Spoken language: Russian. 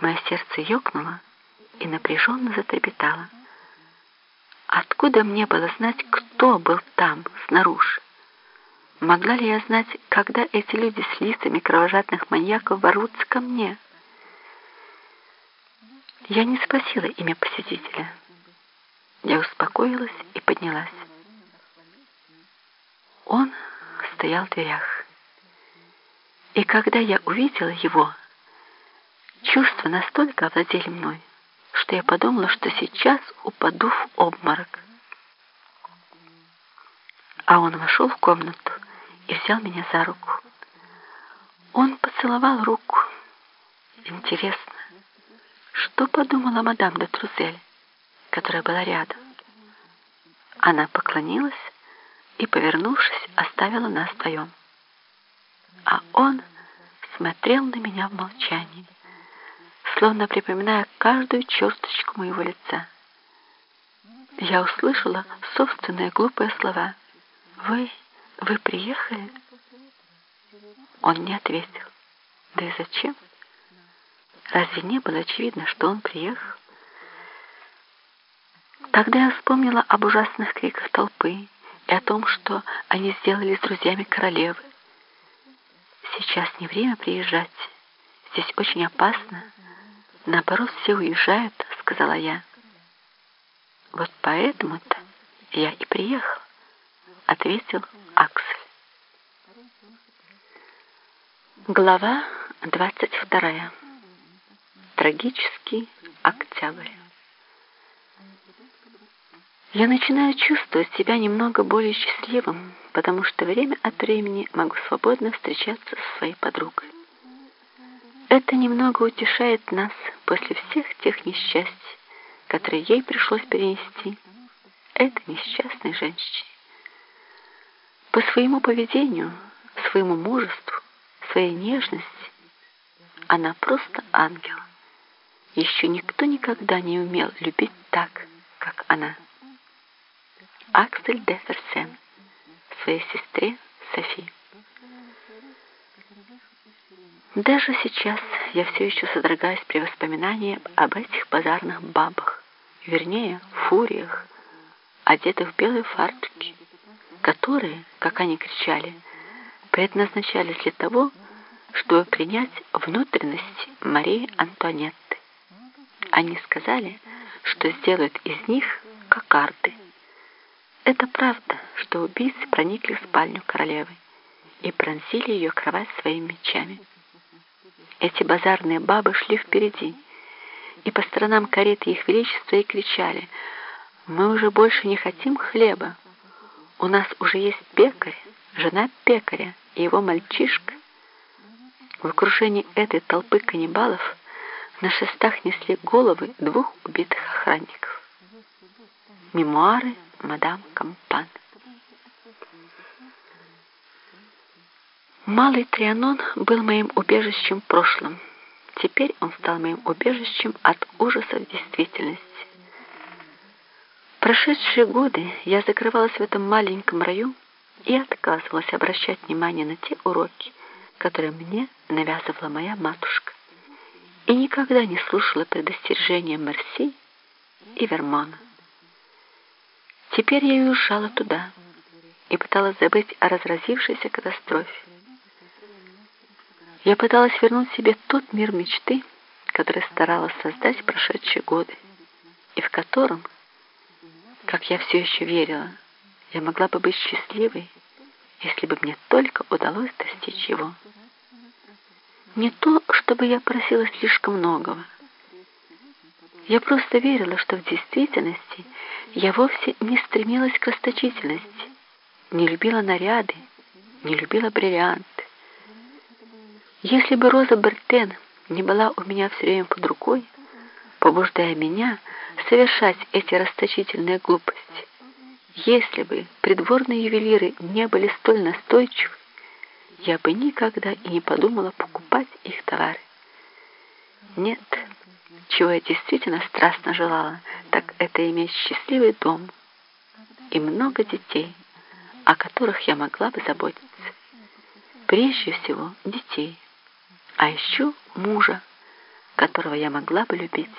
Мое сердце ёкнуло и напряженно затрепетало. Откуда мне было знать, кто был там, снаружи? Могла ли я знать, когда эти люди с лицами кровожадных маньяков ворвутся ко мне? Я не спросила имя посетителя. Я успокоилась и поднялась. Он стоял в дверях. И когда я увидела его, чувства настолько овладели мной, что я подумала, что сейчас упаду в обморок. А он вошел в комнату и взял меня за руку. Он поцеловал руку. Интересно, что подумала мадам де Трузель, которая была рядом? Она поклонилась и, повернувшись, оставила нас вдвоем. А он смотрел на меня в молчании, словно припоминая каждую черточку моего лица. Я услышала собственные глупые слова. «Вы, вы приехали?» Он не ответил. «Да и зачем? Разве не было очевидно, что он приехал?» Тогда я вспомнила об ужасных криках толпы, и о том, что они сделали с друзьями королевы. Сейчас не время приезжать. Здесь очень опасно. Наоборот, все уезжают, сказала я. Вот поэтому-то я и приехал, ответил Аксель. Глава 22. Трагический октябрь. Я начинаю чувствовать себя немного более счастливым, потому что время от времени могу свободно встречаться со своей подругой. Это немного утешает нас после всех тех несчастий, которые ей пришлось перенести, этой несчастной женщине. По своему поведению, своему мужеству, своей нежности, она просто ангел. Еще никто никогда не умел любить так, как она. Аксель де Ферсен своей сестре Даже сейчас я все еще содрогаюсь при воспоминании об этих базарных бабах, вернее, фуриях, одетых в белые фартуки, которые, как они кричали, предназначались для того, чтобы принять внутренность Марии Антуанетты. Они сказали, что сделают из них кокарды – это правда, что убийцы проникли в спальню королевы и пронзили ее кровать своими мечами. Эти базарные бабы шли впереди, и по сторонам кареты их величества и кричали «Мы уже больше не хотим хлеба, у нас уже есть пекарь, жена пекаря и его мальчишка». В окружении этой толпы каннибалов на шестах несли головы двух убитых охранников. Мемуары мадам Кампан. Малый Трианон был моим убежищем в прошлом. Теперь он стал моим убежищем от ужасов действительности. Прошедшие годы я закрывалась в этом маленьком раю и отказывалась обращать внимание на те уроки, которые мне навязывала моя матушка, и никогда не слушала предостережения Мерси и Вермона. Теперь я уезжала туда и пыталась забыть о разразившейся катастрофе. Я пыталась вернуть себе тот мир мечты, который старалась создать в прошедшие годы, и в котором, как я все еще верила, я могла бы быть счастливой, если бы мне только удалось достичь его. Не то, чтобы я просила слишком многого. Я просто верила, что в действительности я вовсе не стремилась к расточительности, не любила наряды, не любила бриллианты. Если бы Роза Бертен не была у меня все время под рукой, побуждая меня совершать эти расточительные глупости, если бы придворные ювелиры не были столь настойчивы, я бы никогда и не подумала покупать их товары. Нет, чего я действительно страстно желала, так это иметь счастливый дом и много детей, о которых я могла бы заботиться. Прежде всего детей, а еще мужа, которого я могла бы любить.